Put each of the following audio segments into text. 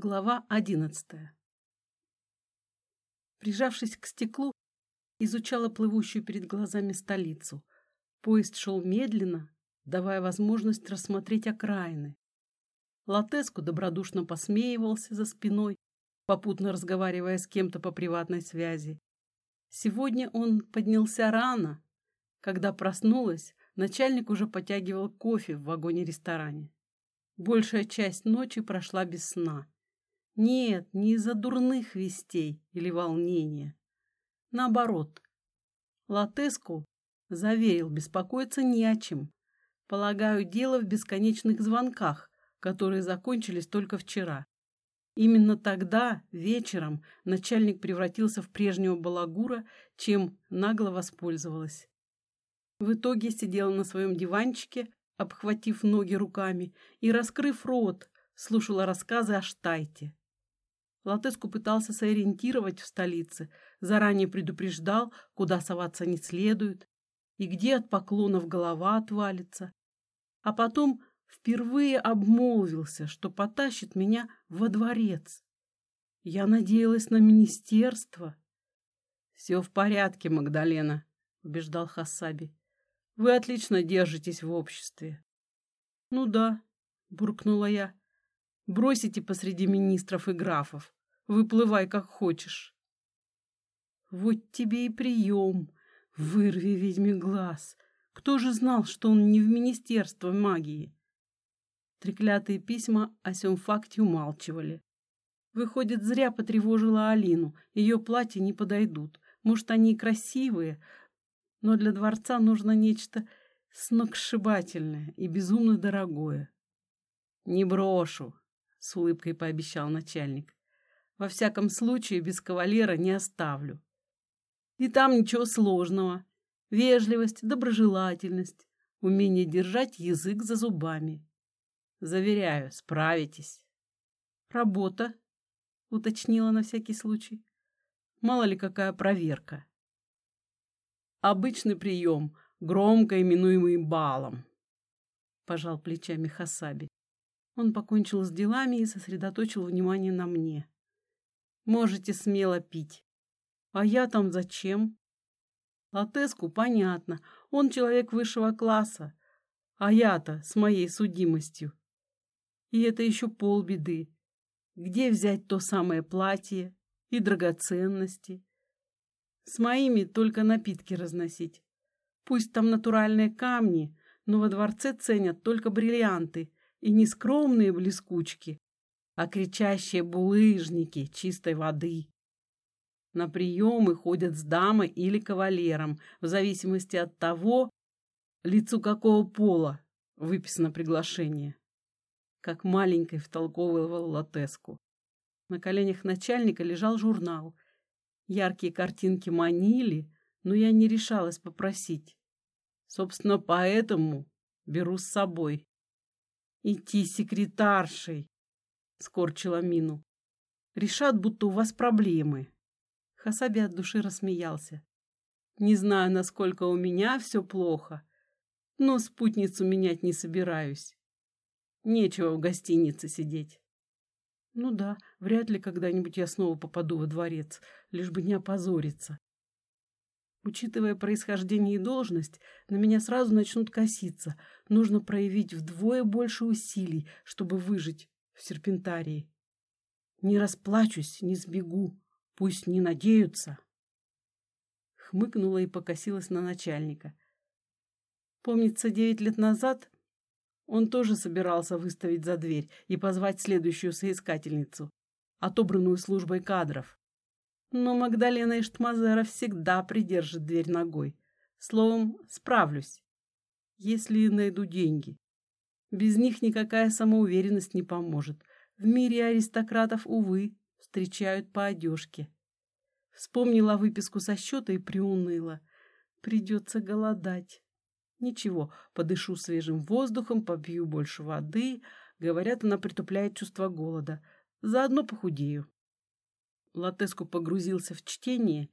Глава одиннадцатая. Прижавшись к стеклу, изучала плывущую перед глазами столицу. Поезд шел медленно, давая возможность рассмотреть окраины. Латеску добродушно посмеивался за спиной, попутно разговаривая с кем-то по приватной связи. Сегодня он поднялся рано. Когда проснулась, начальник уже потягивал кофе в вагоне-ресторане. Большая часть ночи прошла без сна. Нет, не из-за дурных вестей или волнения. Наоборот, Латеску заверил, беспокоиться не о чем. Полагаю, дело в бесконечных звонках, которые закончились только вчера. Именно тогда, вечером, начальник превратился в прежнего балагура, чем нагло воспользовалась. В итоге сидела на своем диванчике, обхватив ноги руками и, раскрыв рот, слушала рассказы о Штайте. Латеску пытался сориентировать в столице, заранее предупреждал, куда соваться не следует и где от поклонов голова отвалится. А потом впервые обмолвился, что потащит меня во дворец. Я надеялась на министерство. «Все в порядке, Магдалена», — убеждал Хасаби. «Вы отлично держитесь в обществе». «Ну да», — буркнула я. «Бросите посреди министров и графов. Выплывай, как хочешь. Вот тебе и прием. Вырви ведьме глаз. Кто же знал, что он не в Министерство магии? Треклятые письма о сём факте умалчивали. Выходит, зря потревожила Алину. Ее платья не подойдут. Может, они и красивые, но для дворца нужно нечто сногсшибательное и безумно дорогое. «Не брошу», — с улыбкой пообещал начальник. Во всяком случае, без кавалера не оставлю. И там ничего сложного. Вежливость, доброжелательность, умение держать язык за зубами. Заверяю, справитесь. Работа, уточнила на всякий случай. Мало ли какая проверка. Обычный прием, громко именуемый балом. Пожал плечами Хасаби. Он покончил с делами и сосредоточил внимание на мне. Можете смело пить. А я там зачем? Латеску понятно, он человек высшего класса, а я-то с моей судимостью. И это еще полбеды. Где взять то самое платье и драгоценности? С моими только напитки разносить. Пусть там натуральные камни, но во дворце ценят только бриллианты и нескромные блескучки, а кричащие булыжники чистой воды. На приемы ходят с дамой или кавалером, в зависимости от того, лицу какого пола выписано приглашение. Как маленькой втолковывал Латеску. На коленях начальника лежал журнал. Яркие картинки манили, но я не решалась попросить. Собственно, поэтому беру с собой. Идти секретаршей скорчила мину. Решат, будто у вас проблемы. Хасаби от души рассмеялся. Не знаю, насколько у меня все плохо, но спутницу менять не собираюсь. Нечего в гостинице сидеть. Ну да, вряд ли когда-нибудь я снова попаду во дворец, лишь бы не опозориться. Учитывая происхождение и должность, на меня сразу начнут коситься. Нужно проявить вдвое больше усилий, чтобы выжить в серпентарии. Не расплачусь, не сбегу, пусть не надеются. Хмыкнула и покосилась на начальника. Помнится, девять лет назад он тоже собирался выставить за дверь и позвать следующую соискательницу, отобранную службой кадров. Но Магдалена Иштмазера всегда придержит дверь ногой. Словом, справлюсь, если найду деньги. Без них никакая самоуверенность не поможет. В мире аристократов, увы, встречают по одежке. Вспомнила выписку со счета и приуныла. Придется голодать. Ничего, подышу свежим воздухом, попью больше воды. Говорят, она притупляет чувство голода. Заодно похудею. Латеску погрузился в чтение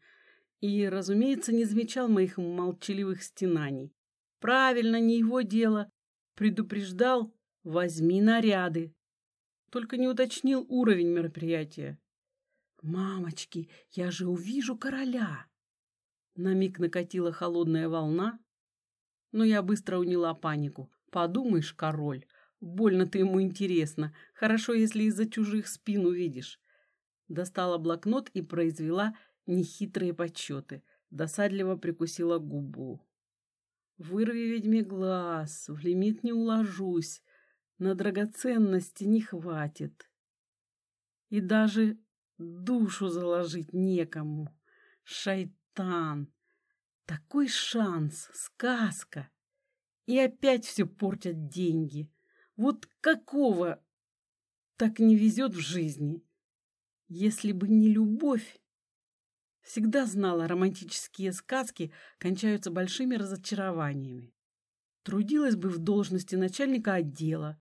и, разумеется, не замечал моих молчаливых стенаний. Правильно, не его дело. Предупреждал, возьми наряды. только не уточнил уровень мероприятия. «Мамочки, я же увижу короля!» На миг накатила холодная волна, но я быстро уняла панику. Подумаешь, король, больно ты ему интересно. Хорошо, если из-за чужих спин увидишь. Достала блокнот и произвела нехитрые подсчеты. Досадливо прикусила губу. Вырви ведьме глаз, в лимит не уложусь, на драгоценности не хватит. И даже душу заложить некому. Шайтан! Такой шанс, сказка! И опять все портят деньги. Вот какого так не везет в жизни? Если бы не любовь, Всегда знала, романтические сказки кончаются большими разочарованиями. Трудилась бы в должности начальника отдела.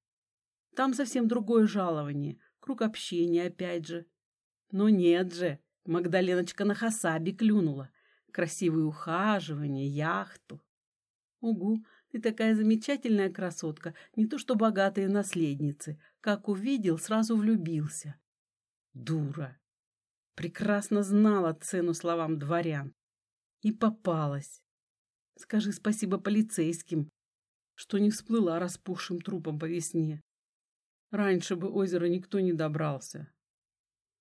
Там совсем другое жалование, круг общения опять же. Но нет же, Магдаленочка на хасаби клюнула. Красивые ухаживания, яхту. Угу, ты такая замечательная красотка, не то что богатые наследницы. Как увидел, сразу влюбился. Дура. Прекрасно знала цену словам дворян. И попалась. Скажи спасибо полицейским, что не всплыла распухшим трупом по весне. Раньше бы озеро никто не добрался.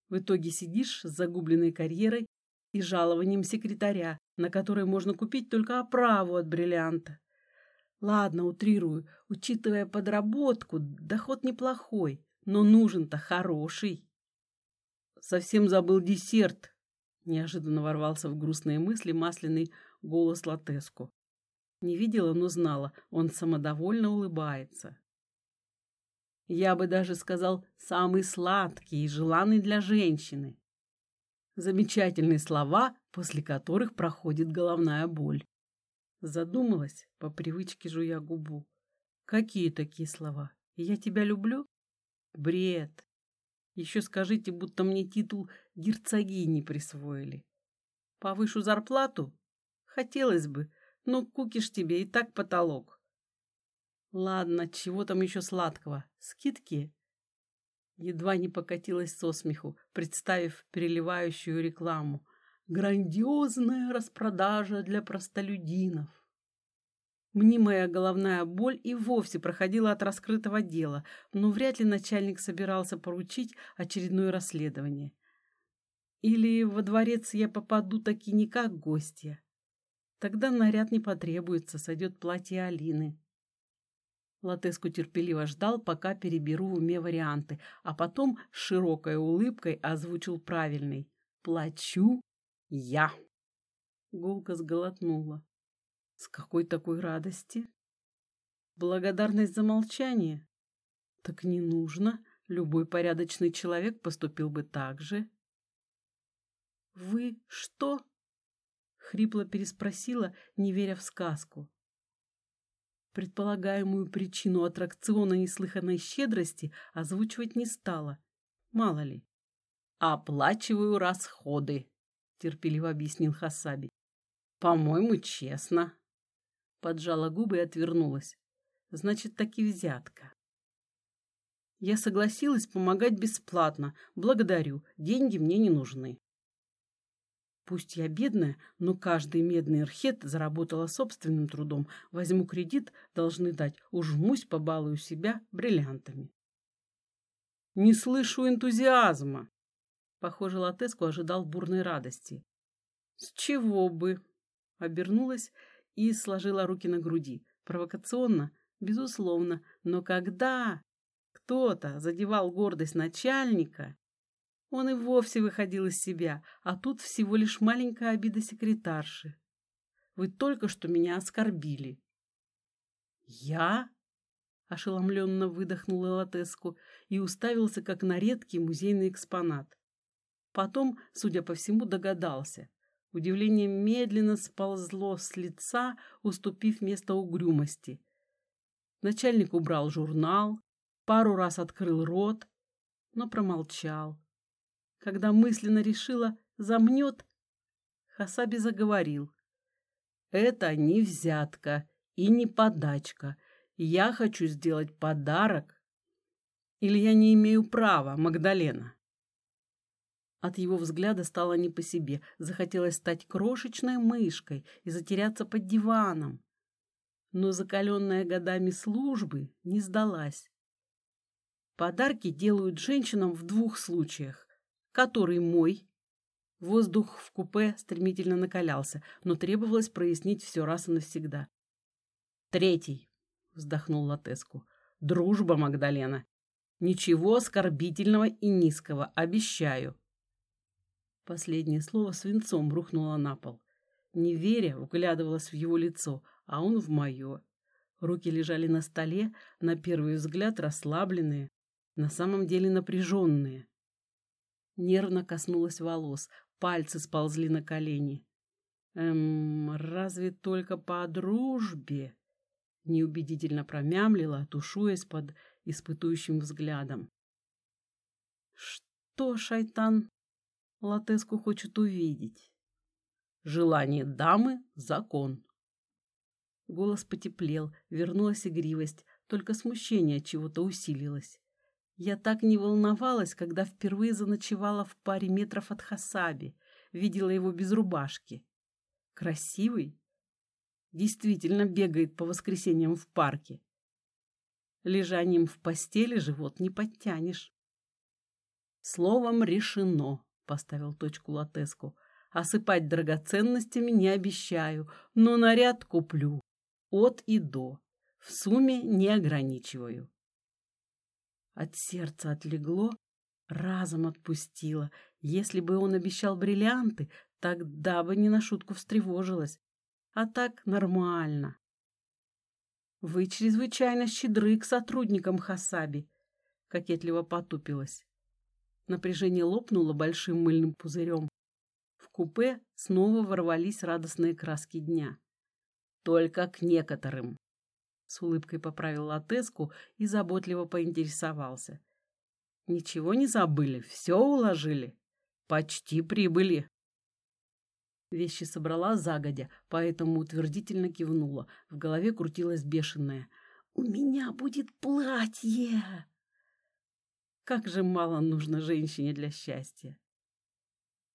В итоге сидишь с загубленной карьерой и жалованием секретаря, на которое можно купить только оправу от бриллианта. Ладно, утрирую, учитывая подработку, доход неплохой, но нужен-то хороший совсем забыл десерт!» Неожиданно ворвался в грустные мысли масляный голос Латеску. Не видела, но знала, он самодовольно улыбается. Я бы даже сказал, самый сладкий и желанный для женщины. Замечательные слова, после которых проходит головная боль. Задумалась, по привычке жуя губу. Какие такие слова? Я тебя люблю? Бред. Еще скажите, будто мне титул герцогини присвоили. Повышу зарплату? Хотелось бы, но кукиш тебе и так потолок. Ладно, чего там еще сладкого? Скидки? Едва не покатилась со смеху, представив переливающую рекламу. Грандиозная распродажа для простолюдинов. Мнимая головная боль и вовсе проходила от раскрытого дела, но вряд ли начальник собирался поручить очередное расследование. Или во дворец я попаду таки не как гостья. Тогда наряд не потребуется, сойдет платье Алины. Латеску терпеливо ждал, пока переберу в уме варианты, а потом с широкой улыбкой озвучил правильный. «Плачу я». Гулка сглотнула. С какой такой радости? Благодарность за молчание? Так не нужно. Любой порядочный человек поступил бы так же. «Вы что?» — хрипло переспросила, не веря в сказку. Предполагаемую причину аттракциона неслыханной щедрости озвучивать не стала. Мало ли. «Оплачиваю расходы», — терпеливо объяснил Хасаби. «По-моему, честно» поджала губы и отвернулась. Значит, таки взятка. Я согласилась помогать бесплатно. Благодарю. Деньги мне не нужны. Пусть я бедная, но каждый медный архет заработала собственным трудом. Возьму кредит, должны дать. Ужмусь, побалую себя бриллиантами. Не слышу энтузиазма. Похоже, Латеску ожидал бурной радости. С чего бы? Обернулась и сложила руки на груди. Провокационно, безусловно, но когда кто-то задевал гордость начальника, он и вовсе выходил из себя, а тут всего лишь маленькая обида секретарши. Вы только что меня оскорбили. Я? Ошеломленно выдохнула Латеску и уставился, как на редкий музейный экспонат. Потом, судя по всему, догадался. Удивление медленно сползло с лица, уступив место угрюмости. Начальник убрал журнал, пару раз открыл рот, но промолчал. Когда мысленно решила «замнет», Хасаби заговорил. «Это не взятка и не подачка. Я хочу сделать подарок Или я не имею права, Магдалена? От его взгляда стало не по себе. Захотелось стать крошечной мышкой и затеряться под диваном. Но закаленная годами службы не сдалась. Подарки делают женщинам в двух случаях. Который мой. Воздух в купе стремительно накалялся, но требовалось прояснить все раз и навсегда. Третий, вздохнул Латеску. Дружба, Магдалена. Ничего оскорбительного и низкого, обещаю. Последнее слово свинцом рухнуло на пол. Не веря, углядывалась в его лицо, а он в мое. Руки лежали на столе, на первый взгляд расслабленные, на самом деле напряженные. Нервно коснулась волос, пальцы сползли на колени. «Эм, разве только по дружбе?» Неубедительно промямлила, тушуясь под испытующим взглядом. «Что, шайтан?» Латеску хочет увидеть. Желание дамы — закон. Голос потеплел, вернулась игривость, только смущение от чего-то усилилось. Я так не волновалась, когда впервые заночевала в паре метров от Хасаби, видела его без рубашки. Красивый? Действительно бегает по воскресеньям в парке. Лежанием в постели живот не подтянешь. Словом, решено. — поставил точку Латеску. «Осыпать драгоценностями не обещаю, но наряд куплю. От и до. В сумме не ограничиваю». От сердца отлегло, разом отпустило. Если бы он обещал бриллианты, тогда бы не на шутку встревожилась. А так нормально. «Вы чрезвычайно щедры к сотрудникам Хасаби», — кокетливо потупилась. Напряжение лопнуло большим мыльным пузырем. В купе снова ворвались радостные краски дня. Только к некоторым. С улыбкой поправил Латеску и заботливо поинтересовался. Ничего не забыли, все уложили. Почти прибыли. Вещи собрала загодя, поэтому утвердительно кивнула. В голове крутилась бешеная. «У меня будет платье!» Как же мало нужно женщине для счастья.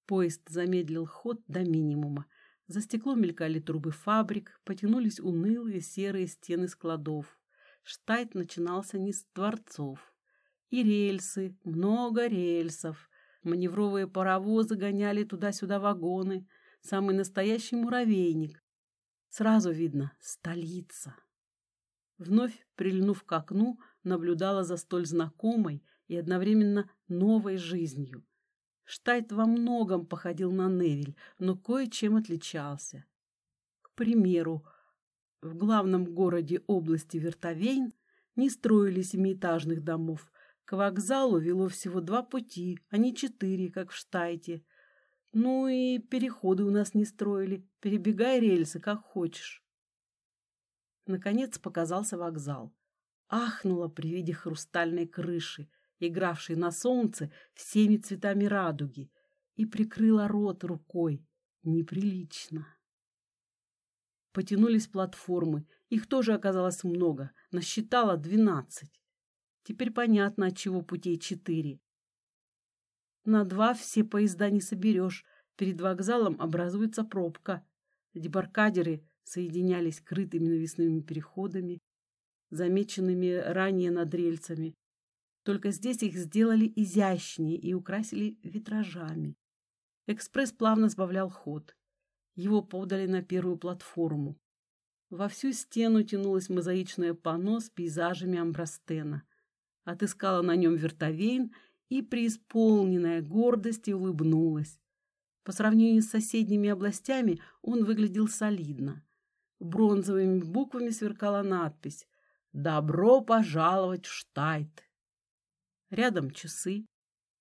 Поезд замедлил ход до минимума. За стеклом мелькали трубы фабрик, потянулись унылые серые стены складов. Штайт начинался не с дворцов. И рельсы, много рельсов. Маневровые паровозы гоняли туда-сюда вагоны. Самый настоящий муравейник. Сразу видно — столица. Вновь, прильнув к окну, наблюдала за столь знакомой и одновременно новой жизнью. Штайт во многом походил на Невиль, но кое-чем отличался. К примеру, в главном городе области Вертовейн не строили семиэтажных домов. К вокзалу вело всего два пути, а не четыре, как в Штайте. Ну и переходы у нас не строили, перебегай рельсы, как хочешь. Наконец показался вокзал. Ахнула при виде хрустальной крыши, игравшей на солнце всеми цветами радуги, и прикрыла рот рукой. Неприлично. Потянулись платформы. Их тоже оказалось много. Насчитала двенадцать. Теперь понятно, от чего путей четыре. На два все поезда не соберешь. Перед вокзалом образуется пробка. Дебаркадеры соединялись крытыми навесными переходами, замеченными ранее над рельсами, только здесь их сделали изящнее и украсили витражами. Экспресс плавно сбавлял ход. Его подали на первую платформу. Во всю стену тянулось мозаичное панно с пейзажами Амбрастена. Отыскала на нем вертовейн и, преисполненная гордости, улыбнулась. По сравнению с соседними областями он выглядел солидно. Бронзовыми буквами сверкала надпись «Добро пожаловать в Штайт!» Рядом часы.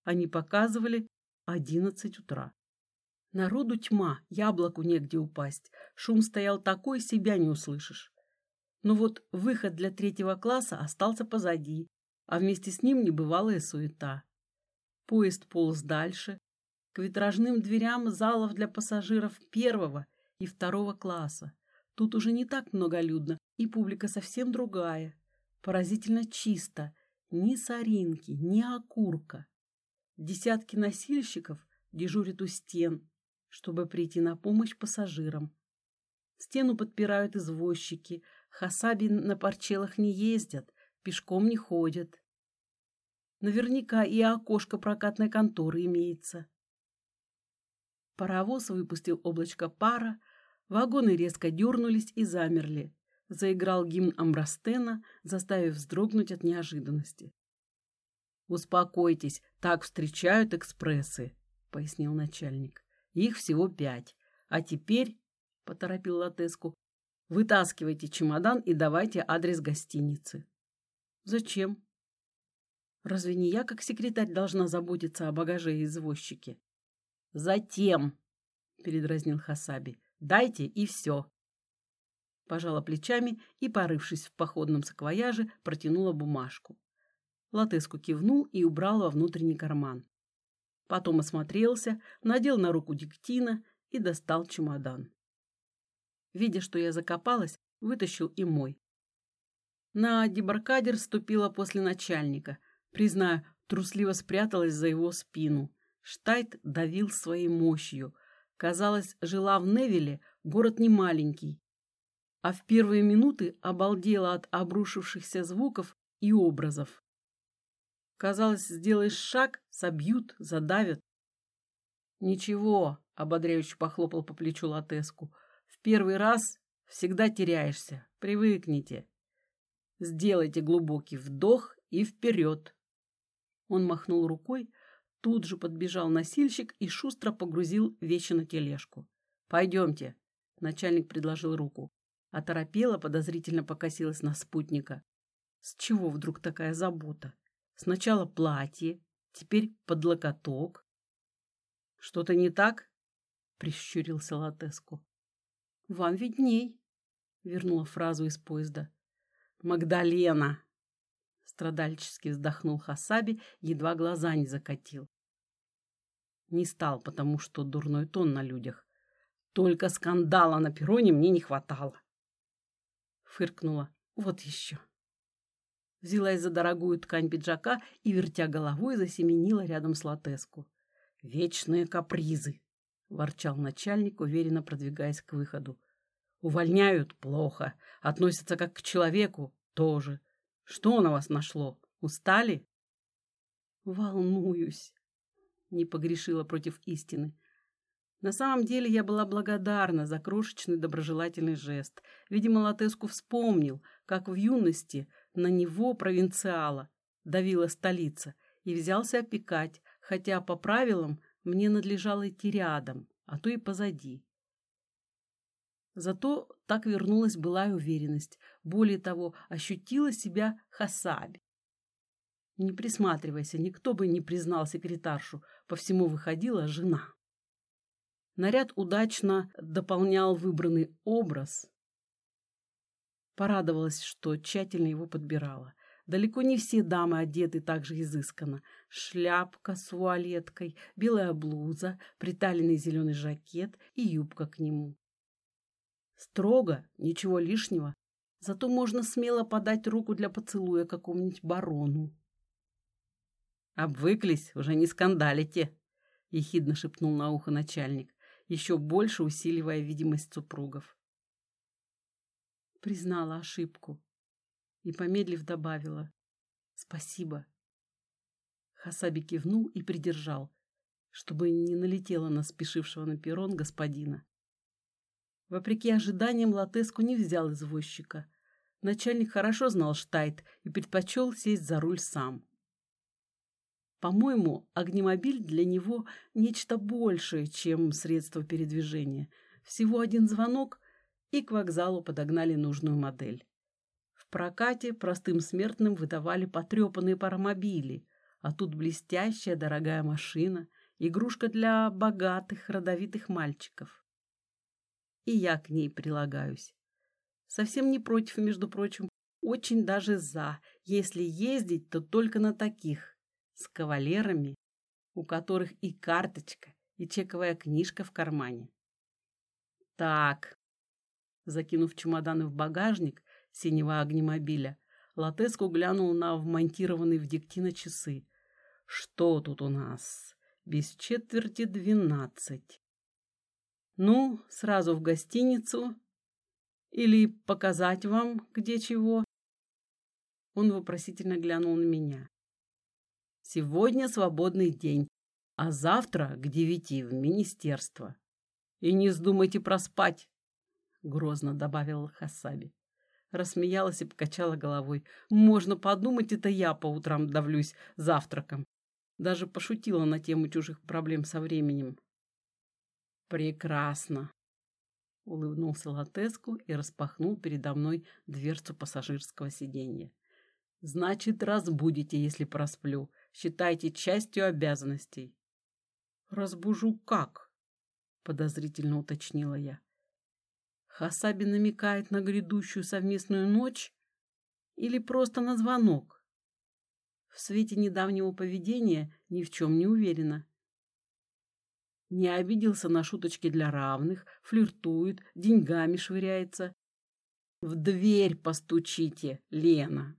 Они показывали одиннадцать утра. Народу тьма, яблоку негде упасть. Шум стоял такой, себя не услышишь. Но вот выход для третьего класса остался позади, а вместе с ним небывалая суета. Поезд полз дальше, к витражным дверям залов для пассажиров первого и второго класса. Тут уже не так многолюдно, и публика совсем другая. Поразительно чисто, Ни соринки, ни окурка. Десятки носильщиков дежурят у стен, чтобы прийти на помощь пассажирам. Стену подпирают извозчики, хасаби на парчелах не ездят, пешком не ходят. Наверняка и окошко прокатной конторы имеется. Паровоз выпустил облачко пара, вагоны резко дернулись и замерли. Заиграл гимн Амбрастена, заставив вздрогнуть от неожиданности. «Успокойтесь, так встречают экспрессы», — пояснил начальник. «Их всего пять. А теперь, — поторопил Латеску, — вытаскивайте чемодан и давайте адрес гостиницы». «Зачем?» «Разве не я, как секретарь, должна заботиться о багаже и извозчике?» «Затем», — передразнил Хасаби, — «дайте и все». Пожала плечами и, порывшись в походном саквояже, протянула бумажку. Латеску кивнул и убрал во внутренний карман. Потом осмотрелся, надел на руку диктина и достал чемодан. Видя, что я закопалась, вытащил и мой. На дебаркадер ступила после начальника. Признаю, трусливо спряталась за его спину. Штайт давил своей мощью. Казалось, жила в Невиле, город не маленький. А в первые минуты обалдела от обрушившихся звуков и образов. Казалось, сделаешь шаг, собьют, задавят. Ничего, ободряюще похлопал по плечу Латеску. В первый раз всегда теряешься. Привыкните. Сделайте глубокий вдох и вперед. Он махнул рукой, тут же подбежал носильщик и шустро погрузил вещи на тележку. «Пойдемте», — начальник предложил руку. Оторопела, подозрительно покосилась на спутника. С чего вдруг такая забота? Сначала платье, теперь под локоток. Что-то не так? Прищурился Латеску. Вам видней, вернула фразу из поезда. Магдалена! Страдальчески вздохнул Хасаби, едва глаза не закатил. Не стал, потому что дурной тон на людях. Только скандала на перроне мне не хватало. Фыркнула. Вот еще взялась за дорогую ткань пиджака и, вертя головой, засеменила рядом с латеску. «Вечные капризы!» — ворчал начальник, уверенно продвигаясь к выходу. «Увольняют — плохо. Относятся как к человеку — тоже. Что на вас нашло? Устали?» «Волнуюсь», — не погрешила против истины. На самом деле я была благодарна за крошечный доброжелательный жест. Видимо, Латеску вспомнил, как в юности на него, провинциала, давила столица, и взялся опекать, хотя по правилам мне надлежало идти рядом, а то и позади. Зато так вернулась былая уверенность. Более того, ощутила себя хасаби. Не присматривайся, никто бы не признал секретаршу. По всему выходила жена. Наряд удачно дополнял выбранный образ, Порадовалась, что тщательно его подбирала. Далеко не все дамы одеты так же изысканно. Шляпка с вуалеткой, белая блуза, приталенный зеленый жакет и юбка к нему. Строго, ничего лишнего. Зато можно смело подать руку для поцелуя какому-нибудь барону. «Обвыклись, уже не скандалите», — ехидно шепнул на ухо начальник, еще больше усиливая видимость супругов признала ошибку и, помедлив, добавила «Спасибо». Хасаби кивнул и придержал, чтобы не налетела на спешившего на перрон господина. Вопреки ожиданиям, Латеску не взял извозчика. Начальник хорошо знал Штайт и предпочел сесть за руль сам. По-моему, огнемобиль для него нечто большее, чем средство передвижения. Всего один звонок, и к вокзалу подогнали нужную модель. В прокате простым смертным выдавали потрепанные паромобили, а тут блестящая дорогая машина, игрушка для богатых родовитых мальчиков. И я к ней прилагаюсь. Совсем не против, между прочим, очень даже за, если ездить, то только на таких, с кавалерами, у которых и карточка, и чековая книжка в кармане. Так, Закинув чемоданы в багажник синего огнемобиля, Латеску глянул на вмонтированный в диктино часы. Что тут у нас? Без четверти двенадцать. Ну, сразу в гостиницу? Или показать вам, где чего? Он вопросительно глянул на меня. Сегодня свободный день, а завтра к девяти в министерство. И не вздумайте проспать, грозно добавил Хасаби. Рассмеялась и покачала головой. Можно подумать, это я по утрам давлюсь завтраком. Даже пошутила на тему чужих проблем со временем. Прекрасно, улыбнулся Латеску и распахнул передо мной дверцу пассажирского сиденья. Значит, разбудите, если просплю. Считайте частью обязанностей. Разбужу как? подозрительно уточнила я. Хасаби намекает на грядущую совместную ночь или просто на звонок? В свете недавнего поведения ни в чем не уверена. Не обиделся на шуточки для равных, флиртует, деньгами швыряется. В дверь постучите, Лена.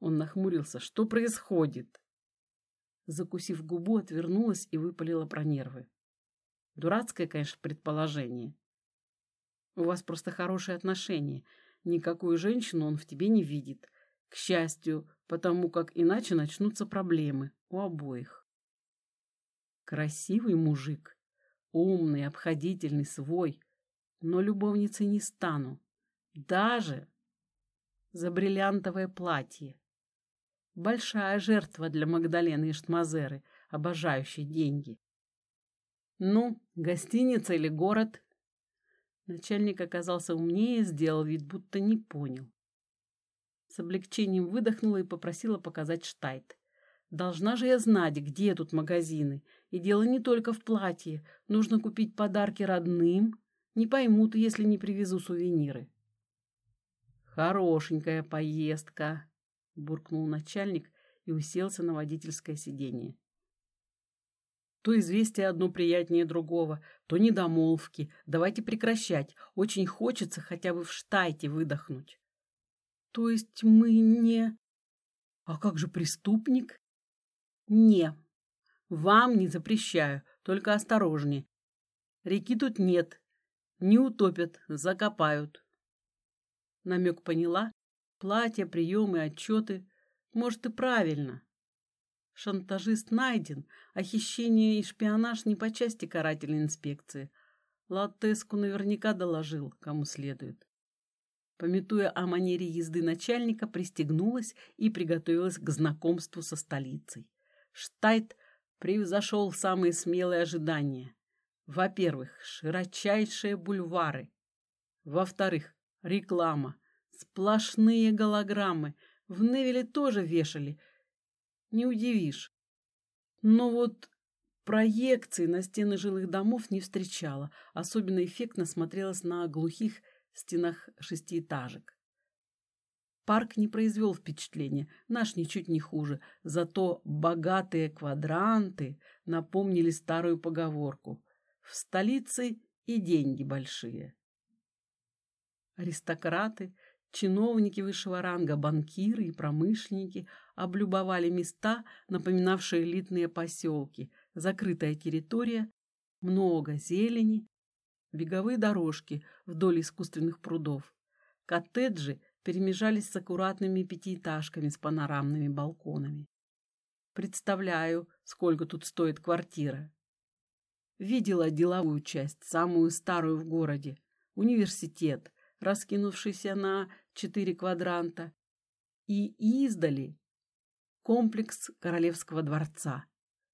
Он нахмурился. Что происходит? Закусив губу, отвернулась и выпалила про нервы. Дурацкое, конечно, предположение. У вас просто хорошие отношения. Никакую женщину он в тебе не видит. К счастью, потому как иначе начнутся проблемы у обоих. Красивый мужик, умный, обходительный, свой, но любовницей не стану. Даже за бриллиантовое платье. Большая жертва для Магдалены и Штмазеры, обожающей деньги. Ну, гостиница или город, Начальник оказался умнее, сделал вид, будто не понял. С облегчением выдохнула и попросила показать штайт. Должна же я знать, где тут магазины. И дело не только в платье. Нужно купить подарки родным. Не поймут, если не привезу сувениры. Хорошенькая поездка, буркнул начальник и уселся на водительское сиденье. То известие одно приятнее другого, то недомолвки. Давайте прекращать. Очень хочется хотя бы в штайте выдохнуть. То есть мы не... А как же преступник? Не. Вам не запрещаю, только осторожнее. Реки тут нет. Не утопят, закопают. Намек поняла. Платья, приемы, отчеты. Может, и правильно. Шантажист найден, а хищение и шпионаж не по части карательной инспекции. Латеску наверняка доложил, кому следует. Пометуя о манере езды начальника, пристегнулась и приготовилась к знакомству со столицей. Штайт превзошел самые смелые ожидания. Во-первых, широчайшие бульвары. Во-вторых, реклама. Сплошные голограммы. В Невеле тоже вешали – не удивишь. Но вот проекции на стены жилых домов не встречала. Особенно эффектно смотрелась на глухих стенах шестиэтажек. Парк не произвел впечатления, наш ничуть не хуже, зато богатые квадранты напомнили старую поговорку «в столице и деньги большие». Аристократы, чиновники высшего ранга, банкиры и промышленники облюбовали места, напоминавшие элитные поселки, закрытая территория, много зелени, беговые дорожки вдоль искусственных прудов. Коттеджи перемежались с аккуратными пятиэтажками с панорамными балконами. Представляю, сколько тут стоит квартира. Видела деловую часть, самую старую в городе, университет, раскинувшийся на четыре квадранта, и издали комплекс королевского дворца.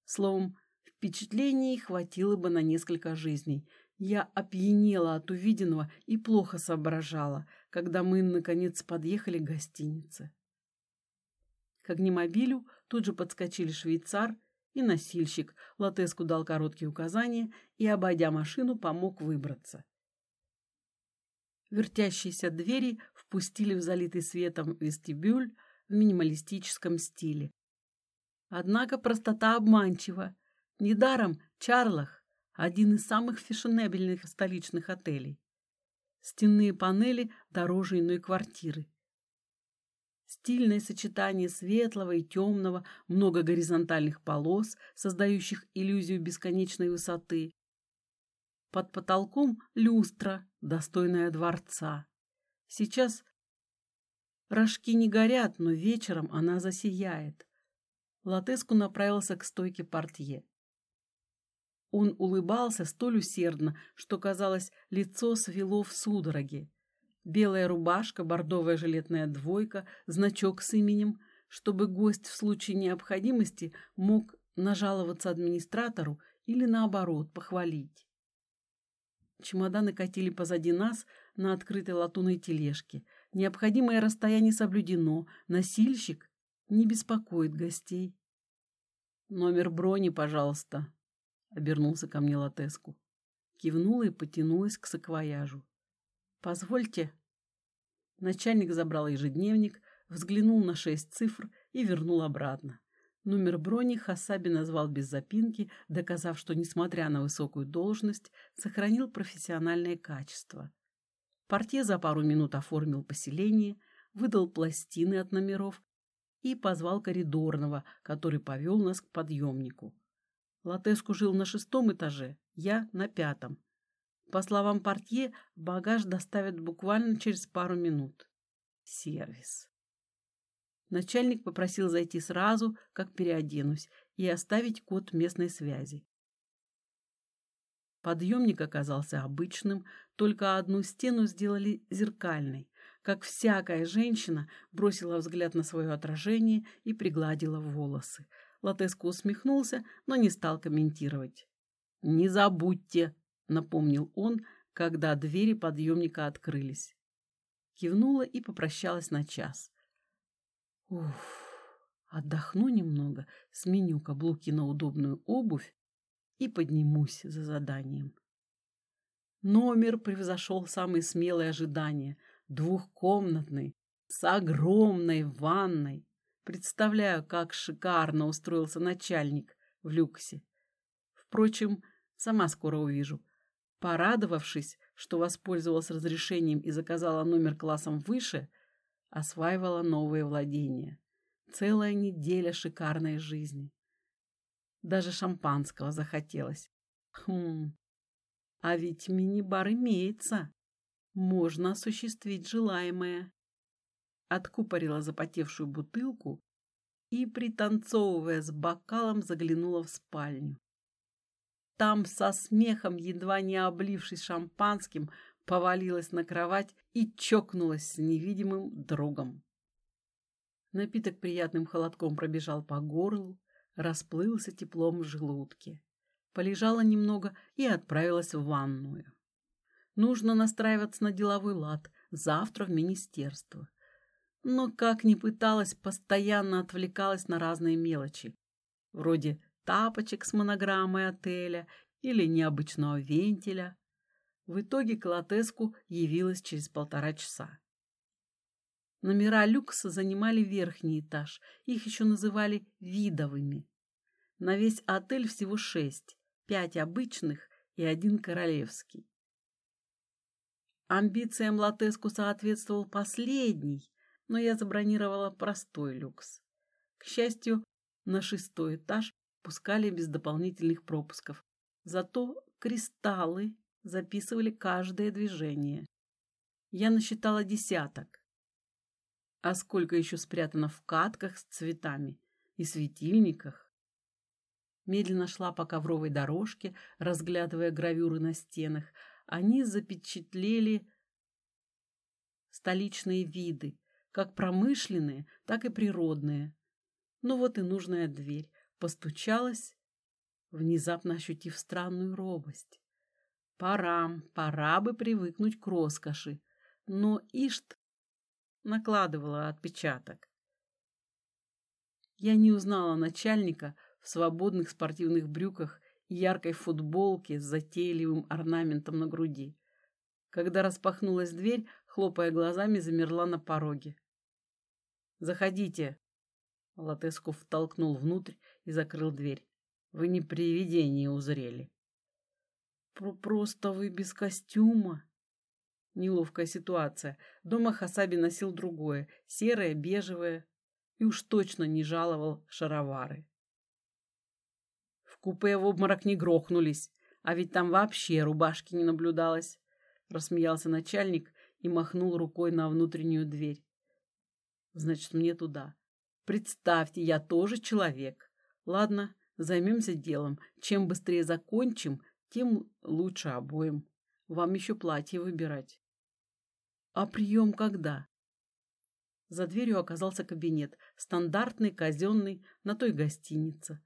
Словом, впечатлений хватило бы на несколько жизней. Я опьянела от увиденного и плохо соображала, когда мы, наконец, подъехали к гостинице. К огнемобилю тут же подскочили швейцар и носильщик. Латеску дал короткие указания и, обойдя машину, помог выбраться. Вертящиеся двери впустили в залитый светом вестибюль, в минималистическом стиле. Однако простота обманчива. Недаром Чарлах – один из самых фешенебельных столичных отелей. Стенные панели дороже иной квартиры. Стильное сочетание светлого и темного, много горизонтальных полос, создающих иллюзию бесконечной высоты. Под потолком люстра, достойная дворца. Сейчас рожки не горят, но вечером она засияет. Латеску направился к стойке портье. Он улыбался столь усердно, что, казалось, лицо свело в судороге. Белая рубашка, бордовая жилетная двойка, значок с именем, чтобы гость в случае необходимости мог нажаловаться администратору или, наоборот, похвалить. Чемоданы катили позади нас на открытой латунной тележке. Необходимое расстояние соблюдено. Носильщик не беспокоит гостей. «Номер брони, пожалуйста», обернулся ко мне Латеску. Кивнула и потянулась к саквояжу. «Позвольте». Начальник забрал ежедневник, взглянул на шесть цифр и вернул обратно. Номер брони Хасаби назвал без запинки, доказав, что, несмотря на высокую должность, сохранил профессиональные качества. Портье за пару минут оформил поселение, выдал пластины от номеров и позвал коридорного, который повел нас к подъемнику. Латеску жил на шестом этаже, я на пятом. По словам портье, багаж доставят буквально через пару минут. Сервис. Начальник попросил зайти сразу, как переоденусь, и оставить код местной связи. Подъемник оказался обычным, только одну стену сделали зеркальной. Как всякая женщина, бросила взгляд на свое отражение и пригладила волосы. Латеско усмехнулся, но не стал комментировать. «Не забудьте», — напомнил он, когда двери подъемника открылись. Кивнула и попрощалась на час. Уф, отдохну немного, сменю каблуки на удобную обувь и поднимусь за заданием. Номер превзошел самые смелые ожидания. Двухкомнатный, с огромной ванной, Представляю, как шикарно устроился начальник в люксе. Впрочем, сама скоро увижу. Порадовавшись, что воспользовалась разрешением и заказала номер классом выше, осваивала новые владения. Целая неделя шикарной жизни. Даже шампанского захотелось. Хм, а ведь мини-бар имеется. Можно осуществить желаемое откупорила запотевшую бутылку и, пританцовывая с бокалом, заглянула в спальню. Там со смехом, едва не облившись шампанским, повалилась на кровать и чокнулась с невидимым другом. Напиток приятным холодком пробежал по горлу, расплылся теплом в желудке. Полежала немного и отправилась в ванную. Нужно настраиваться на деловой лад, завтра в министерство но как ни пыталась, постоянно отвлекалась на разные мелочи, вроде тапочек с монограммой отеля или необычного вентиля. В итоге Калатеску явилась через полтора часа. Номера люкса занимали верхний этаж, их еще называли видовыми. На весь отель всего шесть, пять обычных и один королевский. Амбициям Латеску соответствовал последний, но я забронировала простой люкс. К счастью, на шестой этаж пускали без дополнительных пропусков. Зато кристаллы записывали каждое движение. Я насчитала десяток. А сколько еще спрятано в катках с цветами и светильниках? Медленно шла по ковровой дорожке, разглядывая гравюры на стенах. Они запечатлели столичные виды, как промышленные, так и природные. Ну вот и нужная дверь. Постучалась, внезапно ощутив странную робость. Пора, пора бы привыкнуть к роскоши. Но Ишт накладывала отпечаток. Я не узнала начальника в свободных спортивных брюках и яркой футболке с затейливым орнаментом на груди. Когда распахнулась дверь, хлопая глазами, замерла на пороге. Заходите. Латеску втолкнул внутрь и закрыл дверь. Вы не привидение узрели. Просто вы без костюма. Неловкая ситуация. Дома Хасаби носил другое, серое, бежевое, и уж точно не жаловал шаровары. Купе в обморок не грохнулись, а ведь там вообще рубашки не наблюдалось. Рассмеялся начальник и махнул рукой на внутреннюю дверь. Значит, мне туда. Представьте, я тоже человек. Ладно, займемся делом. Чем быстрее закончим, тем лучше обоим. Вам еще платье выбирать. А прием когда? За дверью оказался кабинет, стандартный, казенный, на той гостинице.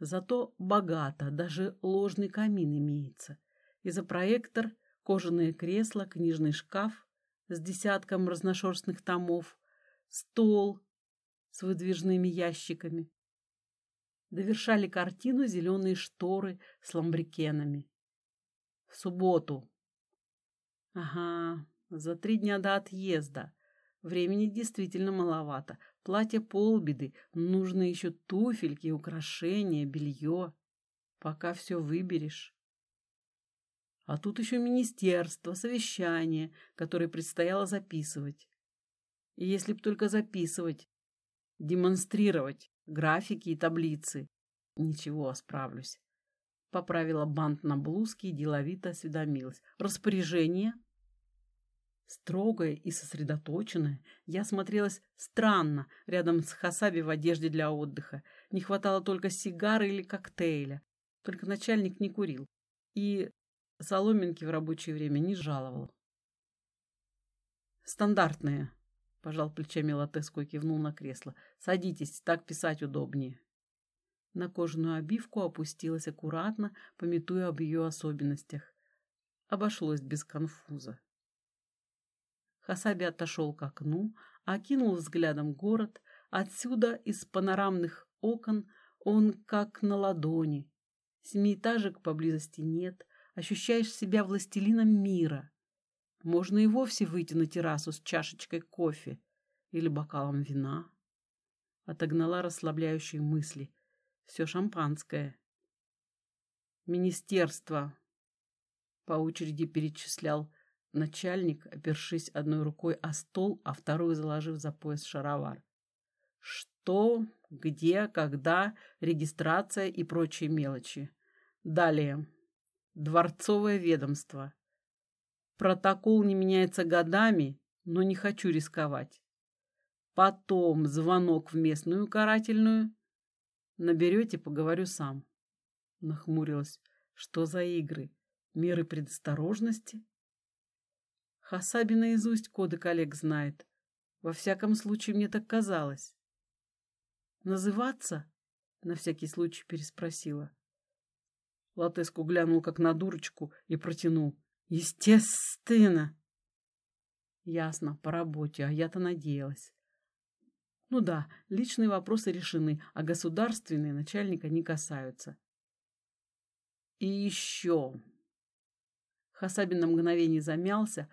Зато богато, даже ложный камин имеется. И за проектор кожаное кресло, книжный шкаф с десятком разношерстных томов, стол с выдвижными ящиками. Довершали картину зеленые шторы с ламбрикенами. В субботу. Ага, за три дня до отъезда. Времени действительно маловато. Платье полбеды, нужно еще туфельки, украшения, белье. Пока все выберешь. А тут еще министерство, совещание, которое предстояло записывать. И если б только записывать, демонстрировать графики и таблицы. Ничего, справлюсь. Поправила бант на блузке и деловито осведомилась. Распоряжение? Строгая и сосредоточенная, я смотрелась странно рядом с Хасаби в одежде для отдыха. Не хватало только сигары или коктейля. Только начальник не курил. И соломинки в рабочее время не жаловал. «Стандартные», — пожал плечами Латеску и кивнул на кресло. «Садитесь, так писать удобнее». На кожаную обивку опустилась аккуратно, пометуя об ее особенностях. Обошлось без конфуза. Хасаби отошел к окну, окинул взглядом город. Отсюда, из панорамных окон, он как на ладони. Семиэтажек поблизости нет. Ощущаешь себя властелином мира. Можно и вовсе выйти на террасу с чашечкой кофе или бокалом вина. Отогнала расслабляющие мысли. Все шампанское. Министерство. По очереди перечислял Начальник, опершись одной рукой о стол, а вторую заложив за пояс шаровар. Что, где, когда, регистрация и прочие мелочи. Далее. Дворцовое ведомство. Протокол не меняется годами, но не хочу рисковать. Потом звонок в местную карательную. Наберете, поговорю сам. Нахмурилась. Что за игры? Меры предосторожности? Хасаби наизусть коды коллег знает. Во всяком случае, мне так казалось. «Называться?» — на всякий случай переспросила. Латеску глянул как на дурочку и протянул. «Естественно!» «Ясно, по работе, а я-то надеялась». Ну да, личные вопросы решены, а государственные начальника не касаются. И еще. Хасабин на мгновение замялся,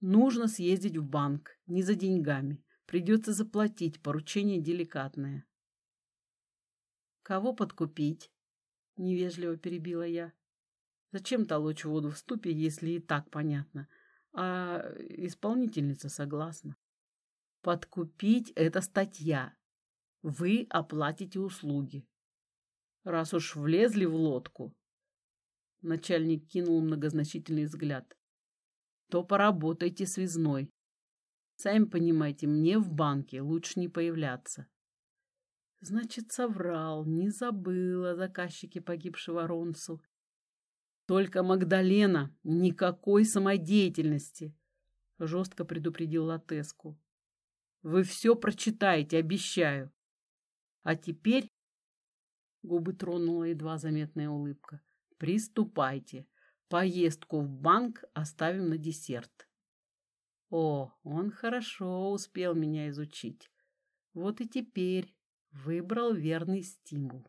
Нужно съездить в банк, не за деньгами. Придется заплатить, поручение деликатное. Кого подкупить? Невежливо перебила я. Зачем толочь воду в ступе, если и так понятно? А исполнительница согласна. Подкупить — это статья. Вы оплатите услуги. Раз уж влезли в лодку. Начальник кинул многозначительный взгляд то поработайте связной. Сами понимаете, мне в банке лучше не появляться. Значит, соврал, не забыла заказчики погибшего Ронсу. Только Магдалена, никакой самодеятельности, жестко предупредил Латеску. Вы все прочитаете, обещаю. А теперь губы тронула едва заметная улыбка. Приступайте. Поездку в банк оставим на десерт. О, он хорошо успел меня изучить. Вот и теперь выбрал верный стимул.